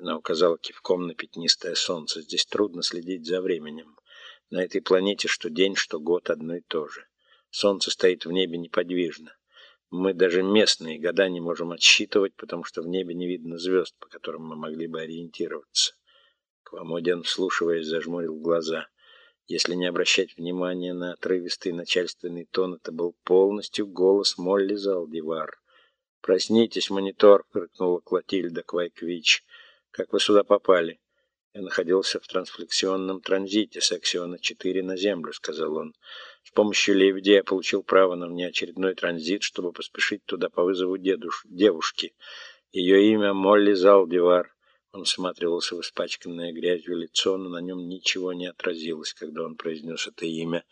Она указала кивком на пятнистое солнце. Здесь трудно следить за временем. На этой планете что день, что год одно и то же. Солнце стоит в небе неподвижно. Мы даже местные года не можем отсчитывать, потому что в небе не видно звезд, по которым мы могли бы ориентироваться. Квамодиан, вслушиваясь, зажмурил глаза. Если не обращать внимания на отрывистый начальственный тон, это был полностью голос Молли Залдивар. «Проснитесь, монитор!» — крикнула Клотильда Квайквич. Как вы сюда попали? Я находился в трансфлексионном транзите с Эксиона 4 на Землю, сказал он. С помощью Лебедя я получил право на внеочередной транзит, чтобы поспешить туда по вызову дедуш... девушки. Ее имя Молли Залдивар. Он всматривался в испачканное грязью лицо, но на нем ничего не отразилось, когда он произнес это имя.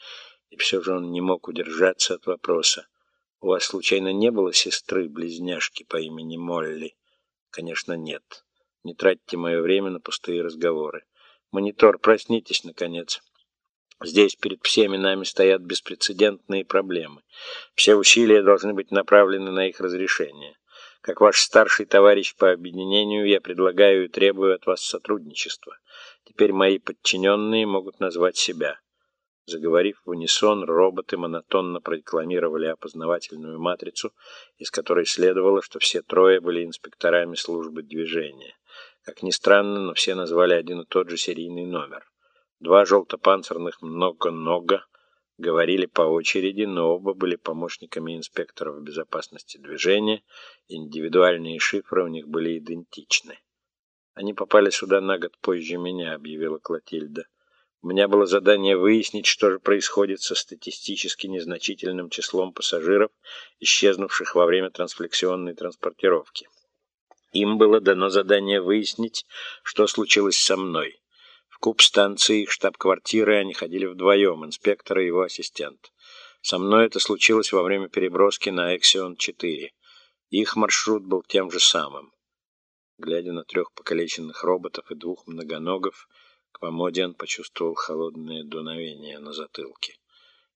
И все же он не мог удержаться от вопроса. «У вас, случайно, не было сестры-близняшки по имени Молли?» «Конечно, нет». Не тратьте мое время на пустые разговоры. Монитор, проснитесь, наконец. Здесь перед всеми нами стоят беспрецедентные проблемы. Все усилия должны быть направлены на их разрешение. Как ваш старший товарищ по объединению, я предлагаю и требую от вас сотрудничества. Теперь мои подчиненные могут назвать себя. Заговорив в унисон, роботы монотонно прорекламировали опознавательную матрицу, из которой следовало, что все трое были инспекторами службы движения. Как ни странно, но все назвали один и тот же серийный номер. Два желтопанцирных много-много говорили по очереди, но оба были помощниками инспекторов безопасности движения, индивидуальные шифры у них были идентичны. «Они попали сюда на год позже меня», — объявила Клотильда. «У меня было задание выяснить, что же происходит со статистически незначительным числом пассажиров, исчезнувших во время трансфлексионной транспортировки». Им было дано задание выяснить, что случилось со мной. В куб станции штаб-квартиры они ходили вдвоем, инспектор и его ассистент. Со мной это случилось во время переброски на Эксион-4. Их маршрут был тем же самым. Глядя на трех покалеченных роботов и двух многоногов, Квамодиан почувствовал холодное дуновение на затылке.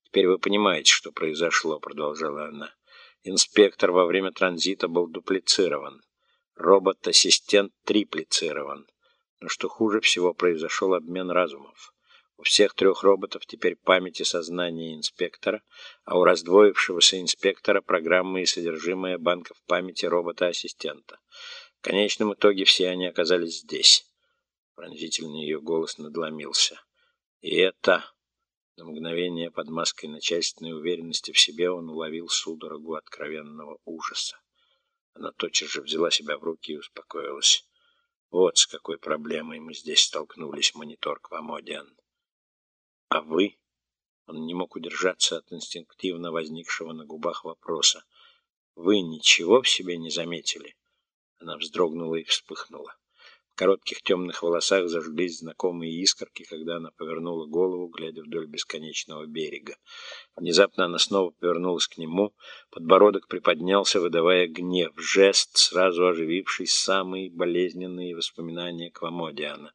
«Теперь вы понимаете, что произошло», — продолжала она. «Инспектор во время транзита был дуплицирован. Робот-ассистент триплицирован. Но что хуже всего, произошел обмен разумов. У всех трех роботов теперь память и сознание инспектора, а у раздвоившегося инспектора программы и содержимое банков памяти робота-ассистента. В конечном итоге все они оказались здесь. Пронзительный ее голос надломился. И это... На мгновение под маской начальственной уверенности в себе он уловил судорогу откровенного ужаса. Она тотчас же взяла себя в руки и успокоилась. Вот с какой проблемой мы здесь столкнулись, монитор Квамодиан. А вы? Он не мог удержаться от инстинктивно возникшего на губах вопроса. Вы ничего в себе не заметили? Она вздрогнула и вспыхнула. Коротких темных волосах зажглись знакомые искорки, когда она повернула голову, глядя вдоль бесконечного берега. Внезапно она снова повернулась к нему, подбородок приподнялся, выдавая гнев, жест, сразу ожививший самые болезненные воспоминания Квамодиана.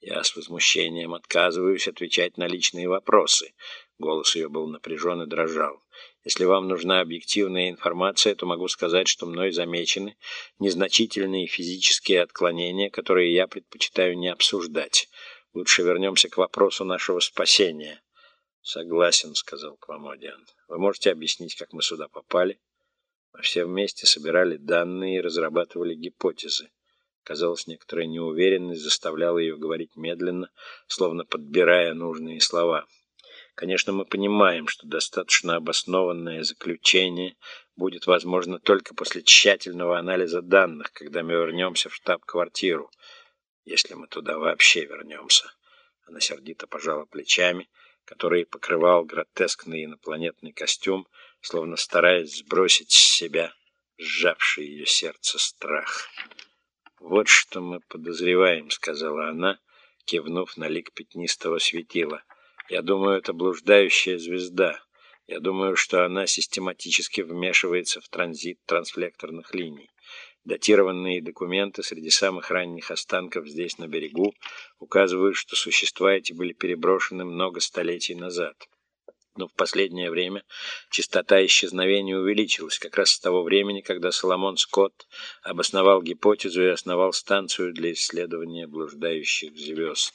«Я с возмущением отказываюсь отвечать на личные вопросы». Голос ее был напряжен и дрожал. Если вам нужна объективная информация, то могу сказать, что мной замечены незначительные физические отклонения, которые я предпочитаю не обсуждать. Лучше вернемся к вопросу нашего спасения. Согласен, сказал Квамодиан. Вы можете объяснить, как мы сюда попали? Мы все вместе собирали данные и разрабатывали гипотезы. Казалось, некоторая неуверенность заставляла ее говорить медленно, словно подбирая нужные слова. Конечно, мы понимаем, что достаточно обоснованное заключение будет возможно только после тщательного анализа данных, когда мы вернемся в штаб-квартиру, если мы туда вообще вернемся. Она сердито пожала плечами, которые покрывал гротескный инопланетный костюм, словно стараясь сбросить с себя сжавший ее сердце страх. «Вот что мы подозреваем», — сказала она, кивнув на лик пятнистого светила — я думаю, это блуждающая звезда. Я думаю, что она систематически вмешивается в транзит трансфлекторных линий. Датированные документы среди самых ранних останков здесь, на берегу, указывают, что существа эти были переброшены много столетий назад. Но в последнее время частота исчезновения увеличилась, как раз с того времени, когда Соломон Скотт обосновал гипотезу и основал станцию для исследования блуждающих звезд.